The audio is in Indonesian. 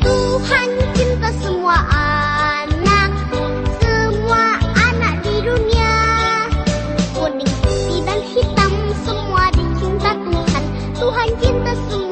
Tuhan cinta semua anak, semua anak di dunia. Kuning, putih dan hitam semua dicinta Tuhan. Tuhan cinta semua.